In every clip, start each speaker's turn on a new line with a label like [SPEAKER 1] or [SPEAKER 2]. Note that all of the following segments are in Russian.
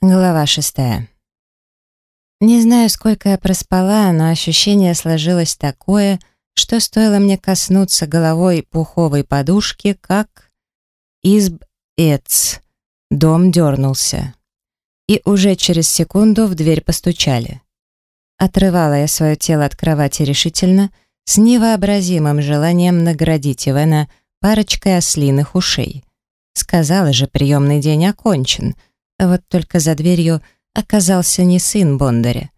[SPEAKER 1] Глава шестая. Не знаю, сколько я проспала, но ощущение сложилось такое, что стоило мне коснуться головой пуховой подушки, как изб-эц. Дом дернулся. И уже через секунду в дверь постучали. Отрывала я свое тело от кровати решительно, с невообразимым желанием наградить Ивана парочкой ослиных ушей. Сказала же, приемный день окончен — вот только за дверью оказался не сын Бондаря.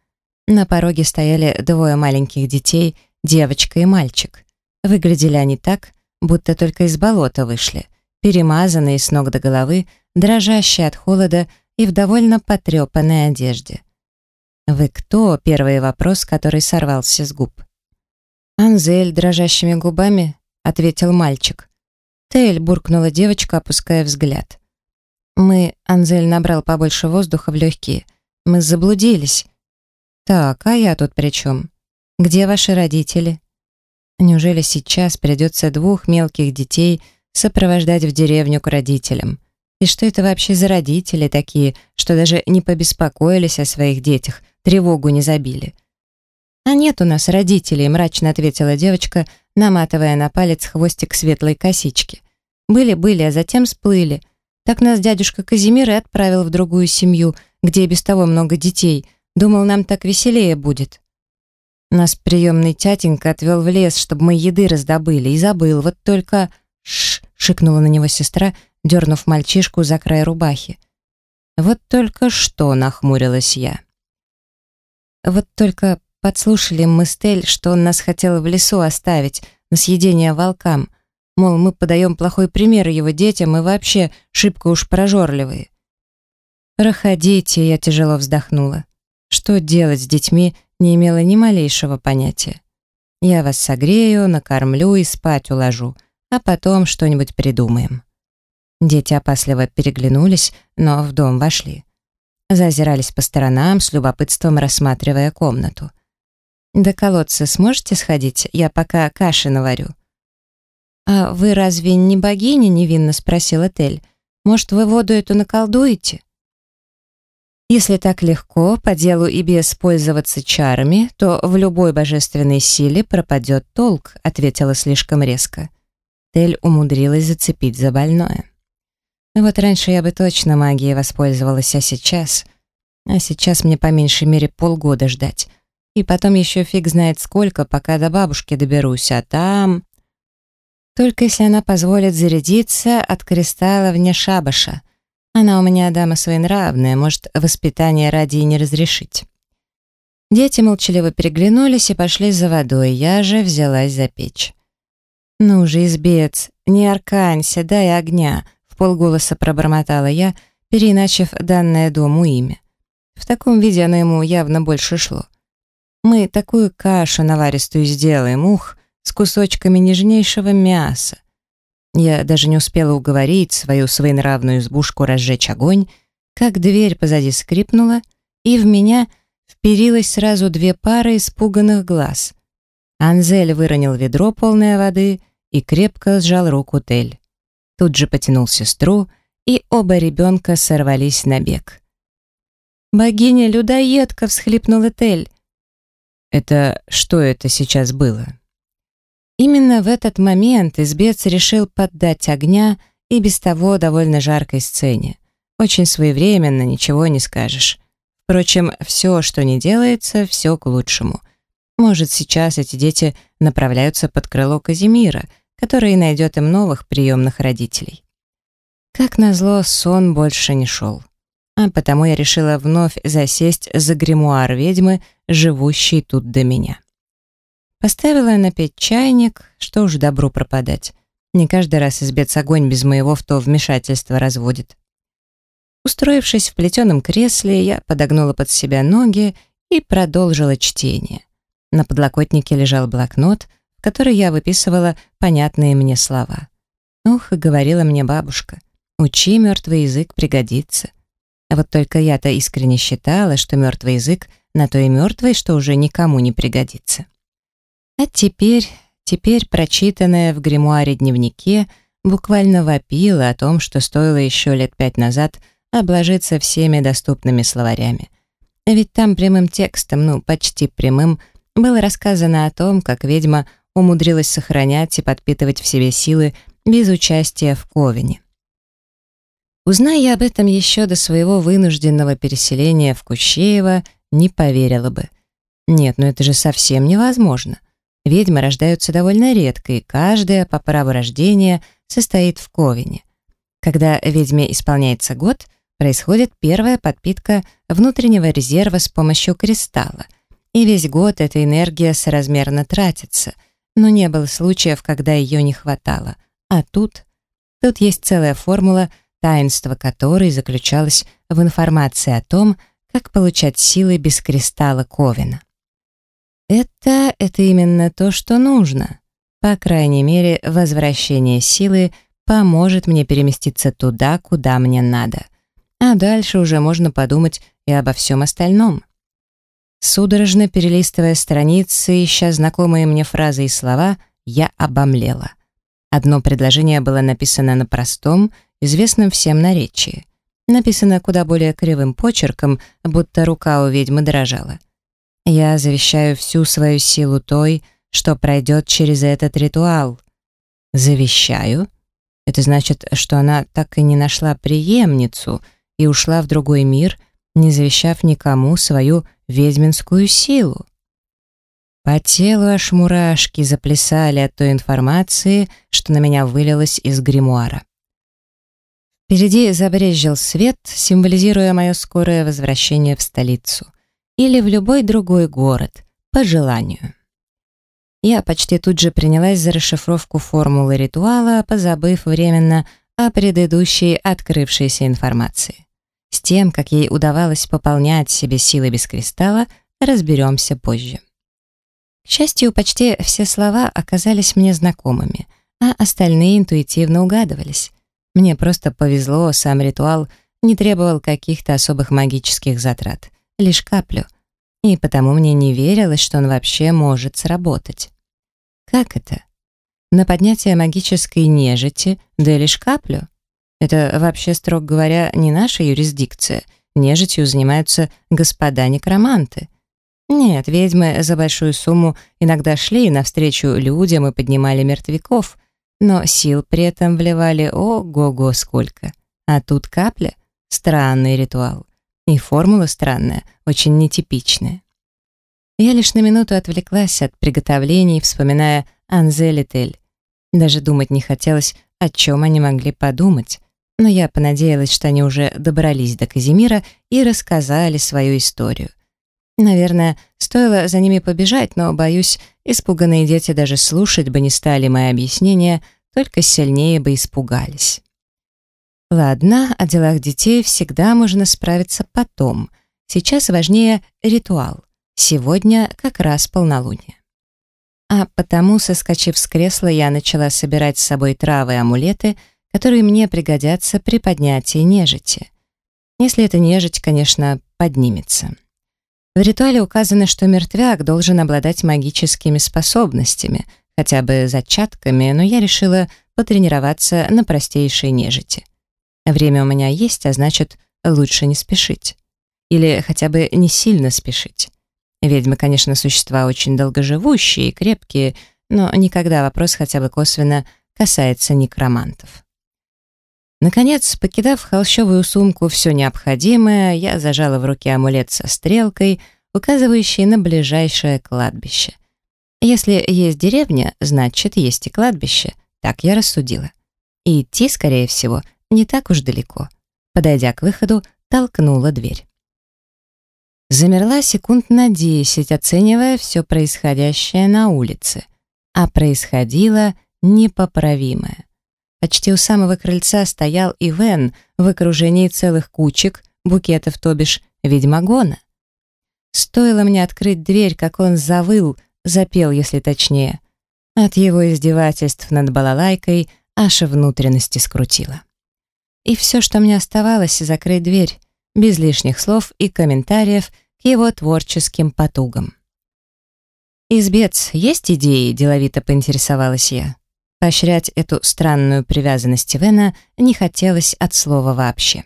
[SPEAKER 1] На пороге стояли двое маленьких детей, девочка и мальчик. Выглядели они так, будто только из болота вышли, перемазанные с ног до головы, дрожащие от холода и в довольно потрепанной одежде. «Вы кто?» — первый вопрос, который сорвался с губ. «Анзель дрожащими губами», — ответил мальчик. «Тель», — буркнула девочка, опуская взгляд. Мы, Анзель набрал побольше воздуха в легкие. Мы заблудились. Так, а я тут при чем? Где ваши родители? Неужели сейчас придется двух мелких детей сопровождать в деревню к родителям? И что это вообще за родители такие, что даже не побеспокоились о своих детях, тревогу не забили? «А нет у нас родителей», — мрачно ответила девочка, наматывая на палец хвостик светлой косички. «Были-были, а затем сплыли. Так нас дядюшка Казимир и отправил в другую семью, где и без того много детей. Думал, нам так веселее будет. Нас приемный тятенька отвел в лес, чтобы мы еды раздобыли, и забыл. Вот только... Шш! шикнула на него сестра, дернув мальчишку за край рубахи. Вот только что, нахмурилась я. Вот только подслушали мы Стель, что он нас хотел в лесу оставить на съедение волкам — Мол, мы подаем плохой пример его детям и вообще шибко уж прожорливые. «Проходите», — я тяжело вздохнула. Что делать с детьми, не имела ни малейшего понятия. Я вас согрею, накормлю и спать уложу, а потом что-нибудь придумаем. Дети опасливо переглянулись, но в дом вошли. Зазирались по сторонам, с любопытством рассматривая комнату. «До колодца сможете сходить? Я пока каши наварю». «А вы разве не богиня?» — невинно спросила Тель. «Может, вы воду эту наколдуете?» Если так легко по делу и без пользоваться чарами, то в любой божественной силе пропадет толк, ответила слишком резко. Тель умудрилась зацепить за больное. Вот раньше я бы точно магией воспользовалась, а сейчас... А сейчас мне по меньшей мере полгода ждать. И потом еще фиг знает сколько, пока до бабушки доберусь, а там... Только если она позволит зарядиться от кристалла вне шабаша. Она у меня дама своенравная, может, воспитание ради и не разрешить. Дети молчаливо переглянулись и пошли за водой, я же взялась за печь. «Ну же, избец, не арканься, дай огня», — в полголоса пробормотала я, переиначив данное дому имя. В таком виде оно ему явно больше шло. «Мы такую кашу наваристую сделаем, ух, с кусочками нежнейшего мяса. Я даже не успела уговорить свою своенравную избушку разжечь огонь, как дверь позади скрипнула, и в меня вперилось сразу две пары испуганных глаз. Анзель выронил ведро, полное воды, и крепко сжал руку Тель. Тут же потянул сестру, и оба ребенка сорвались на бег. «Богиня-людоедка!» — всхлипнула Тель. «Это что это сейчас было?» Именно в этот момент избец решил поддать огня и без того довольно жаркой сцене. Очень своевременно, ничего не скажешь. Впрочем, все, что не делается, все к лучшему. Может, сейчас эти дети направляются под крыло Казимира, который найдет им новых приемных родителей. Как назло, сон больше не шел. А потому я решила вновь засесть за гримуар ведьмы, живущей тут до меня. Поставила на печь чайник, что уж добру пропадать. Не каждый раз избец огонь без моего в то вмешательство разводит. Устроившись в плетеном кресле, я подогнула под себя ноги и продолжила чтение. На подлокотнике лежал блокнот, в который я выписывала понятные мне слова. Ух, говорила мне бабушка, учи мертвый язык пригодится. А вот только я-то искренне считала, что мертвый язык на то и мертвый, что уже никому не пригодится. А теперь, теперь прочитанное в гримуаре дневнике буквально вопило о том, что стоило еще лет пять назад обложиться всеми доступными словарями. Ведь там прямым текстом, ну, почти прямым, было рассказано о том, как ведьма умудрилась сохранять и подпитывать в себе силы без участия в Ковине. Узная я об этом еще до своего вынужденного переселения в Кущеево, не поверила бы. Нет, ну это же совсем невозможно. Ведьмы рождаются довольно редко, и каждая по праву рождения состоит в Ковине. Когда ведьме исполняется год, происходит первая подпитка внутреннего резерва с помощью кристалла, и весь год эта энергия соразмерно тратится, но не было случаев, когда ее не хватало. А тут... Тут есть целая формула, таинство которой заключалось в информации о том, как получать силы без кристалла Ковина. Это, это именно то, что нужно. По крайней мере, возвращение силы поможет мне переместиться туда, куда мне надо. А дальше уже можно подумать и обо всем остальном. Судорожно перелистывая страницы, ища знакомые мне фразы и слова, я обомлела. Одно предложение было написано на простом, известном всем наречии. Написано куда более кривым почерком, будто рука у ведьмы дрожала. «Я завещаю всю свою силу той, что пройдет через этот ритуал». «Завещаю?» Это значит, что она так и не нашла преемницу и ушла в другой мир, не завещав никому свою ведьминскую силу. По телу аж мурашки заплясали от той информации, что на меня вылилось из гримуара. Впереди забрезжил свет, символизируя мое скорое возвращение в столицу или в любой другой город, по желанию. Я почти тут же принялась за расшифровку формулы ритуала, позабыв временно о предыдущей открывшейся информации. С тем, как ей удавалось пополнять себе силы без кристалла, разберемся позже. К счастью, почти все слова оказались мне знакомыми, а остальные интуитивно угадывались. Мне просто повезло, сам ритуал не требовал каких-то особых магических затрат, лишь каплю, и потому мне не верилось, что он вообще может сработать. Как это? На поднятие магической нежити, да лишь каплю? Это вообще, строго говоря, не наша юрисдикция. Нежитью занимаются господа-некроманты. Нет, ведьмы за большую сумму иногда шли навстречу людям и поднимали мертвяков, но сил при этом вливали ого-го сколько. А тут капля — странный ритуал. И формула странная, очень нетипичная. Я лишь на минуту отвлеклась от приготовлений, вспоминая Анзелитель. Даже думать не хотелось, о чем они могли подумать, но я понадеялась, что они уже добрались до Казимира и рассказали свою историю. Наверное, стоило за ними побежать, но, боюсь, испуганные дети даже слушать бы не стали мои объяснения, только сильнее бы испугались. Ладно, о делах детей всегда можно справиться потом. Сейчас важнее ритуал. Сегодня как раз полнолуние. А потому, соскочив с кресла, я начала собирать с собой травы и амулеты, которые мне пригодятся при поднятии нежити. Если эта нежить, конечно, поднимется. В ритуале указано, что мертвяк должен обладать магическими способностями, хотя бы зачатками, но я решила потренироваться на простейшей нежити. Время у меня есть, а значит, лучше не спешить. Или хотя бы не сильно спешить. Ведьмы, конечно, существа очень долгоживущие и крепкие, но никогда вопрос хотя бы косвенно касается некромантов. Наконец, покидав холщовую сумку все необходимое, я зажала в руке амулет со стрелкой, указывающей на ближайшее кладбище. Если есть деревня, значит, есть и кладбище, так я рассудила. И идти, скорее всего, не так уж далеко. Подойдя к выходу, толкнула дверь. Замерла секунд на десять, оценивая все происходящее на улице. А происходило непоправимое. Почти у самого крыльца стоял Ивен в окружении целых кучек, букетов, то бишь, ведьмагона. Стоило мне открыть дверь, как он завыл, запел, если точнее. От его издевательств над балалайкой аж внутренности скрутило. И все, что мне оставалось, закрыть дверь, без лишних слов и комментариев к его творческим потугам. «Избец, есть идеи?» – деловито поинтересовалась я. Поощрять эту странную привязанность Ивена не хотелось от слова вообще.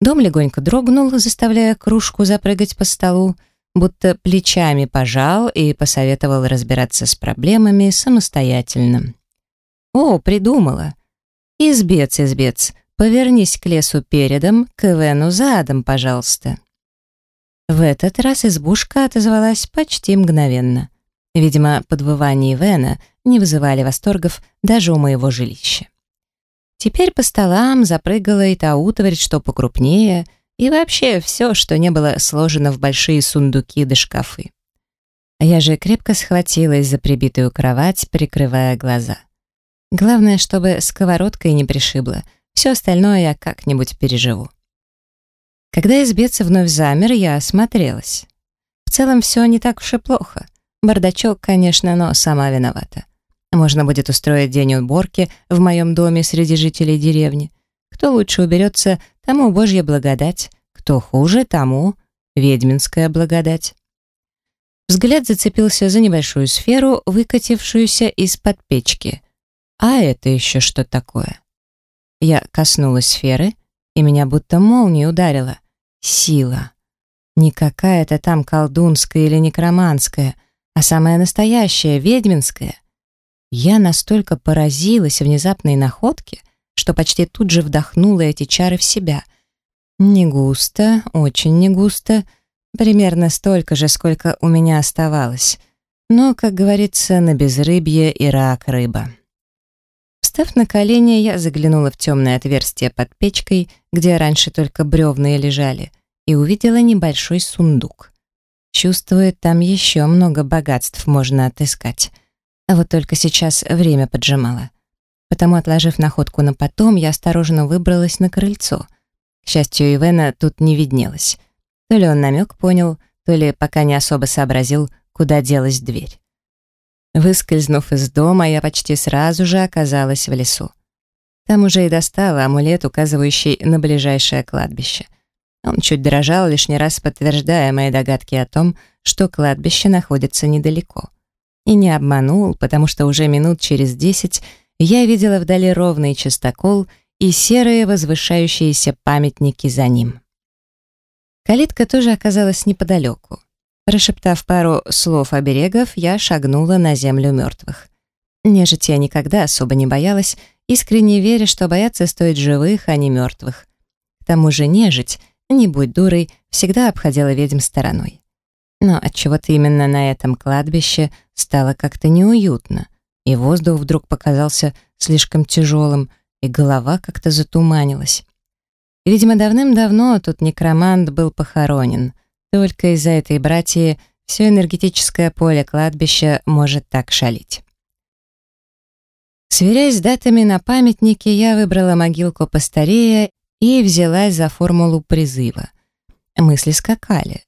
[SPEAKER 1] Дом легонько дрогнул, заставляя кружку запрыгать по столу, будто плечами пожал и посоветовал разбираться с проблемами самостоятельно. «О, придумала! Избец, избец, повернись к лесу передом, к Ивену задом, пожалуйста». В этот раз избушка отозвалась почти мгновенно. Видимо, подвывания Ивена не вызывали восторгов даже у моего жилища. Теперь по столам запрыгала и та утварь, что покрупнее, и вообще все, что не было сложено в большие сундуки да шкафы. А я же крепко схватилась за прибитую кровать, прикрывая глаза. Главное, чтобы сковородкой не пришибло, все остальное я как-нибудь переживу. Когда избец вновь замер, я осмотрелась. В целом все не так уж и плохо. Бардачок, конечно, но сама виновата. Можно будет устроить день уборки в моем доме среди жителей деревни. Кто лучше уберется, тому Божья благодать, кто хуже, тому ведьминская благодать. Взгляд зацепился за небольшую сферу, выкатившуюся из-под печки. А это еще что такое? Я коснулась сферы, и меня будто молнией ударила. Сила. Не какая-то там колдунская или некроманская, а самая настоящая, ведьминская. Я настолько поразилась внезапной находке, что почти тут же вдохнула эти чары в себя. Не густо, очень не густо, примерно столько же, сколько у меня оставалось. Но, как говорится, на безрыбье и рак рыба. Встав на колени, я заглянула в темное отверстие под печкой, где раньше только бревна лежали, и увидела небольшой сундук. Чувствую, там еще много богатств можно отыскать. А вот только сейчас время поджимало. Потому, отложив находку на потом, я осторожно выбралась на крыльцо. К счастью, Ивена тут не виднелось. То ли он намек понял, то ли пока не особо сообразил, куда делась дверь. Выскользнув из дома, я почти сразу же оказалась в лесу. Там уже и достала амулет, указывающий на ближайшее кладбище. Он чуть дрожал, лишний раз подтверждая мои догадки о том, что кладбище находится недалеко. И не обманул, потому что уже минут через десять я видела вдали ровный частокол и серые возвышающиеся памятники за ним. Калитка тоже оказалась неподалеку. Прошептав пару слов оберегов, я шагнула на землю мертвых. Нежить я никогда особо не боялась, искренне веря, что бояться стоит живых, а не мертвых. К тому же нежить, не будь дурой, всегда обходила ведьм стороной. Но отчего-то именно на этом кладбище стало как-то неуютно, и воздух вдруг показался слишком тяжелым, и голова как-то затуманилась. видимо, давным-давно тут некромант был похоронен. Только из-за этой братьи все энергетическое поле кладбища может так шалить. Сверяясь с датами на памятнике, я выбрала могилку постарее и взялась за формулу призыва. Мысли скакали.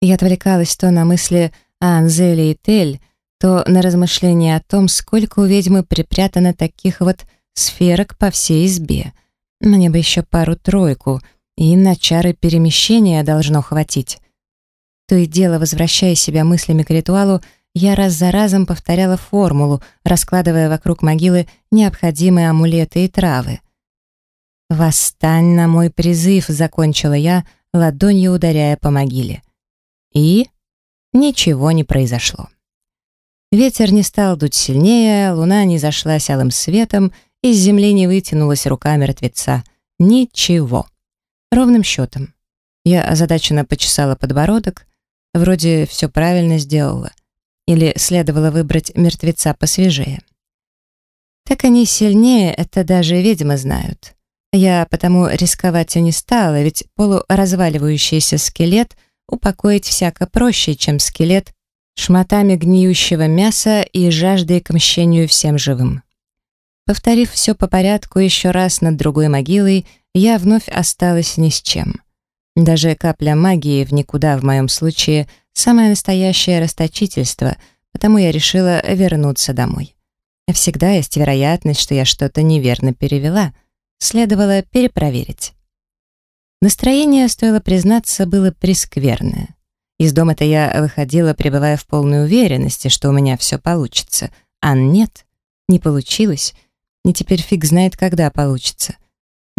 [SPEAKER 1] Я отвлекалась то на мысли о Анзеле и Тель, то на размышления о том, сколько у ведьмы припрятано таких вот сферок по всей избе. Мне бы еще пару-тройку, и на чары перемещения должно хватить. То и дело, возвращая себя мыслями к ритуалу, я раз за разом повторяла формулу, раскладывая вокруг могилы необходимые амулеты и травы. «Восстань на мой призыв», — закончила я, ладонью ударяя по могиле. И ничего не произошло. Ветер не стал дуть сильнее, луна не зашлась алым светом, из земли не вытянулась рука мертвеца. Ничего. Ровным счетом. Я озадаченно почесала подбородок, вроде все правильно сделала. Или следовало выбрать мертвеца посвежее. Так они сильнее, это даже ведьмы знают. Я потому рисковать и не стала, ведь полуразваливающийся скелет — упокоить всяко проще, чем скелет шматами гниющего мяса и жаждой к мщению всем живым. Повторив все по порядку еще раз над другой могилой, я вновь осталась ни с чем. Даже капля магии в никуда в моем случае самое настоящее расточительство, потому я решила вернуться домой. Всегда есть вероятность, что я что-то неверно перевела. Следовало перепроверить. Настроение, стоило признаться, было прескверное. Из дома-то я выходила, пребывая в полной уверенности, что у меня все получится. А нет, не получилось. И теперь фиг знает, когда получится.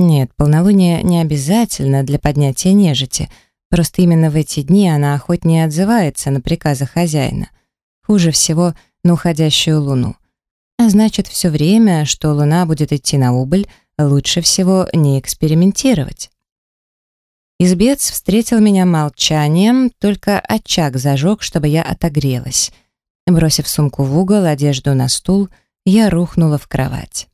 [SPEAKER 1] Нет, полнолуние не обязательно для поднятия нежити, просто именно в эти дни она охотнее отзывается на приказы хозяина. Хуже всего на уходящую луну. А значит, все время, что луна будет идти на убыль, лучше всего не экспериментировать. Избец встретил меня молчанием, только очаг зажег, чтобы я отогрелась. Бросив сумку в угол, одежду на стул, я рухнула в кровать.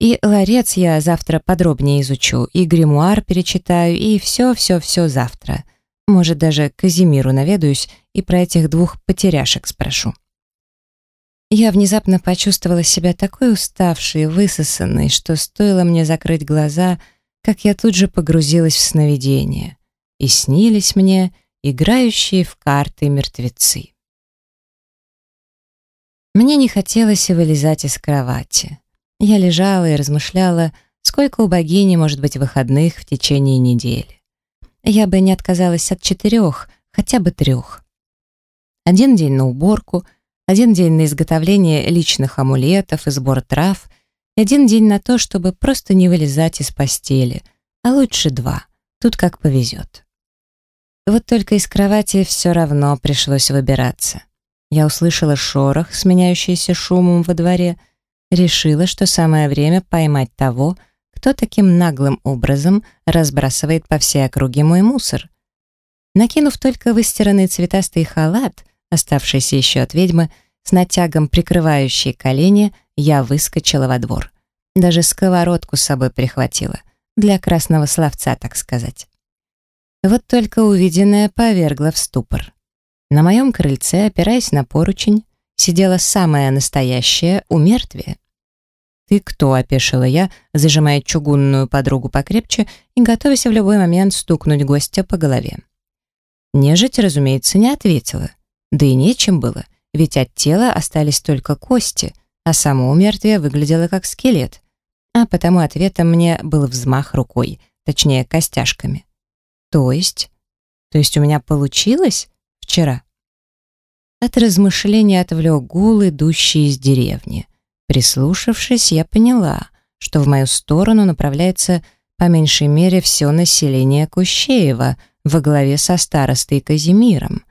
[SPEAKER 1] И ларец я завтра подробнее изучу, и гримуар перечитаю, и все-все-все завтра. Может, даже Казимиру наведаюсь и про этих двух потеряшек спрошу. Я внезапно почувствовала себя такой уставшей высосанной, что стоило мне закрыть глаза, как я тут же погрузилась в сновидение. И снились мне играющие в карты мертвецы. Мне не хотелось и вылезать из кровати. Я лежала и размышляла, сколько у богини может быть выходных в течение недели. Я бы не отказалась от четырех, хотя бы трех. Один день на уборку, один день на изготовление личных амулетов и сбор трав, и один день на то, чтобы просто не вылезать из постели, а лучше два, тут как повезет. Вот только из кровати все равно пришлось выбираться. Я услышала шорох, сменяющийся шумом во дворе, решила, что самое время поймать того, кто таким наглым образом разбрасывает по всей округе мой мусор. Накинув только выстиранный цветастый халат, оставшийся еще от ведьмы, с натягом прикрывающий колени, я выскочила во двор. Даже сковородку с собой прихватила, для красного словца, так сказать. Вот только увиденное повергло в ступор. На моем крыльце, опираясь на поручень, сидела самая настоящая умертвие. «Ты кто?» — опешила я, зажимая чугунную подругу покрепче и готовясь в любой момент стукнуть гостя по голове. Нежить, разумеется, не ответила. Да и нечем было, ведь от тела остались только кости, а само умертвие выглядело как скелет. А потому ответом мне был взмах рукой, точнее, костяшками. То есть? То есть у меня получилось? вчера. От размышления отвлек гул, идущий из деревни. Прислушавшись, я поняла, что в мою сторону направляется по меньшей мере все население Кущеева во главе со старостой Казимиром.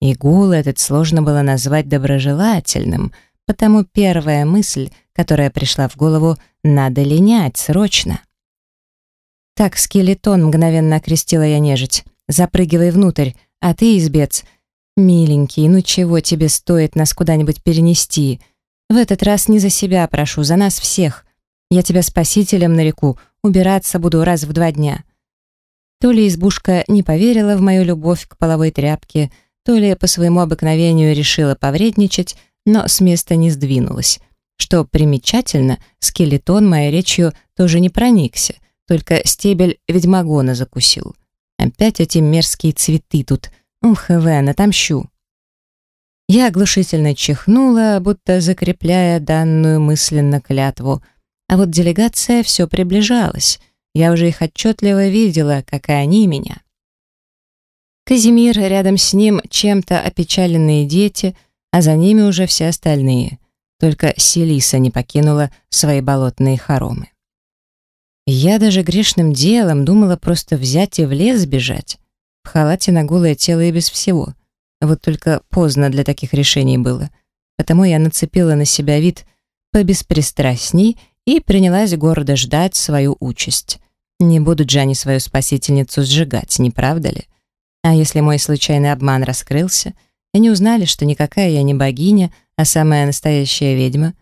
[SPEAKER 1] И гул этот сложно было назвать доброжелательным, потому первая мысль, которая пришла в голову, надо линять срочно. «Так, скелетон!» — мгновенно окрестила я нежить. «Запрыгивай внутрь, а ты, избец, «Миленький, ну чего тебе стоит нас куда-нибудь перенести? В этот раз не за себя прошу, за нас всех. Я тебя спасителем нареку, убираться буду раз в два дня». То ли избушка не поверила в мою любовь к половой тряпке, то ли по своему обыкновению решила повредничать, но с места не сдвинулась. Что примечательно, скелетон моей речью тоже не проникся, только стебель ведьмагона закусил. Опять эти мерзкие цветы тут — Ух, Эвен, отомщу. Я оглушительно чихнула, будто закрепляя данную мысленно клятву. А вот делегация все приближалась. Я уже их отчетливо видела, как и они меня. Казимир, рядом с ним чем-то опечаленные дети, а за ними уже все остальные. Только Селиса не покинула свои болотные хоромы. Я даже грешным делом думала просто взять и в лес бежать. В халате на голое тело и без всего. Вот только поздно для таких решений было. Потому я нацепила на себя вид побеспристрастней и принялась гордо ждать свою участь. Не будут же они свою спасительницу сжигать, не правда ли? А если мой случайный обман раскрылся, они узнали, что никакая я не богиня, а самая настоящая ведьма?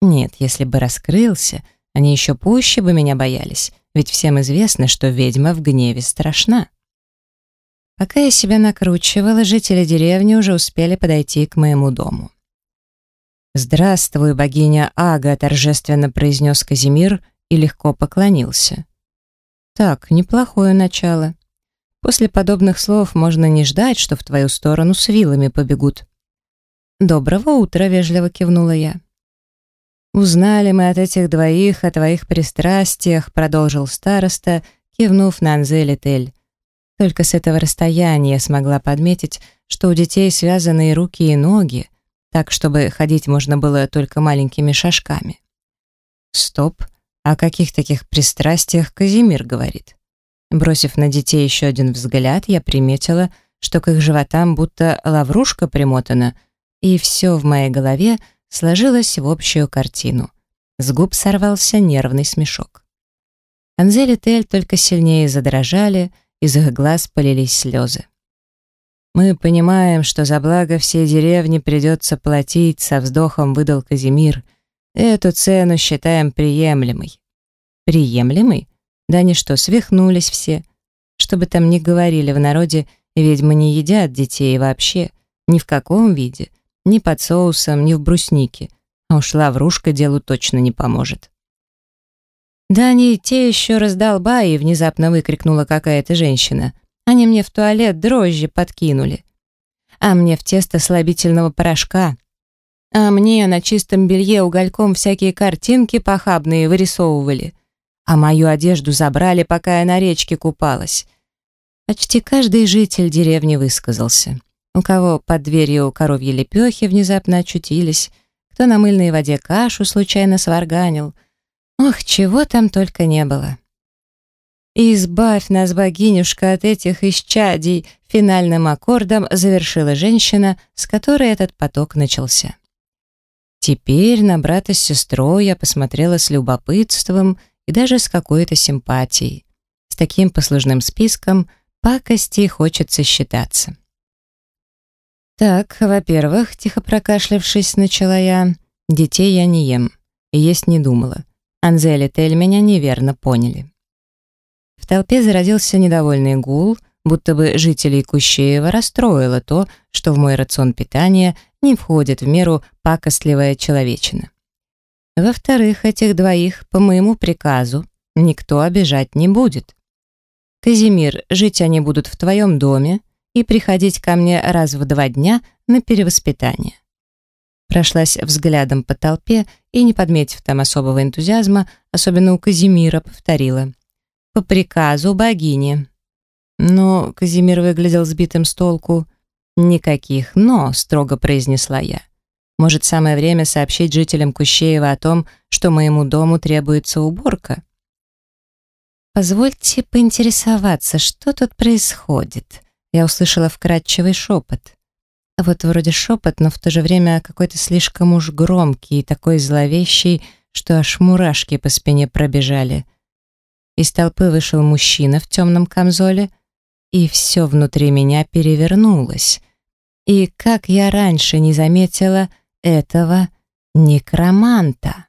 [SPEAKER 1] Нет, если бы раскрылся, они еще пуще бы меня боялись, ведь всем известно, что ведьма в гневе страшна. Пока я себя накручивала, жители деревни уже успели подойти к моему дому. «Здравствуй, богиня Ага», — торжественно произнес Казимир и легко поклонился. «Так, неплохое начало. После подобных слов можно не ждать, что в твою сторону с вилами побегут». «Доброго утра», — вежливо кивнула я. «Узнали мы от этих двоих о твоих пристрастиях», — продолжил староста, кивнув на Анзелитель. Только с этого расстояния смогла подметить, что у детей связаны руки, и ноги, так, чтобы ходить можно было только маленькими шажками. Стоп, О каких таких пристрастиях Казимир говорит? Бросив на детей еще один взгляд, я приметила, что к их животам будто лаврушка примотана, и все в моей голове сложилось в общую картину. С губ сорвался нервный смешок. Анзель и Тель только сильнее задрожали, из их глаз полились слезы. «Мы понимаем, что за благо всей деревни придется платить», со вздохом выдал Казимир. «Эту цену считаем приемлемой». «Приемлемой? Да они что, свихнулись все? Что бы там ни говорили в народе, ведьмы не едят детей вообще, ни в каком виде, ни под соусом, ни в бруснике, а уж лаврушка делу точно не поможет». «Да они те еще раздолбаи!» — внезапно выкрикнула какая-то женщина. «Они мне в туалет дрожжи подкинули. А мне в тесто слабительного порошка. А мне на чистом белье угольком всякие картинки похабные вырисовывали. А мою одежду забрали, пока я на речке купалась». Почти каждый житель деревни высказался. У кого под дверью коровьи лепехи внезапно очутились, кто на мыльной воде кашу случайно сварганил — Ох, чего там только не было. «Избавь нас, богинюшка, от этих исчадий!» Финальным аккордом завершила женщина, с которой этот поток начался. Теперь на брата с сестрой я посмотрела с любопытством и даже с какой-то симпатией. С таким послужным списком пакости хочется считаться. «Так, во-первых, тихо прокашлявшись, начала я, детей я не ем и есть не думала. Анзель и Тель меня неверно поняли. В толпе зародился недовольный гул, будто бы жителей Кущеева расстроило то, что в мой рацион питания не входит в меру пакостливая человечина. Во-вторых, этих двоих, по моему приказу, никто обижать не будет. Казимир, жить они будут в твоем доме и приходить ко мне раз в два дня на перевоспитание прошлась взглядом по толпе и, не подметив там особого энтузиазма, особенно у Казимира, повторила. «По приказу богини». Но Казимир выглядел сбитым с толку. «Никаких «но», — строго произнесла я. «Может, самое время сообщить жителям Кущеева о том, что моему дому требуется уборка?» «Позвольте поинтересоваться, что тут происходит?» Я услышала вкрадчивый шепот. Вот вроде шепот, но в то же время какой-то слишком уж громкий и такой зловещий, что аж мурашки по спине пробежали. Из толпы вышел мужчина в темном камзоле, и все внутри меня перевернулось. И как я раньше не заметила этого некроманта.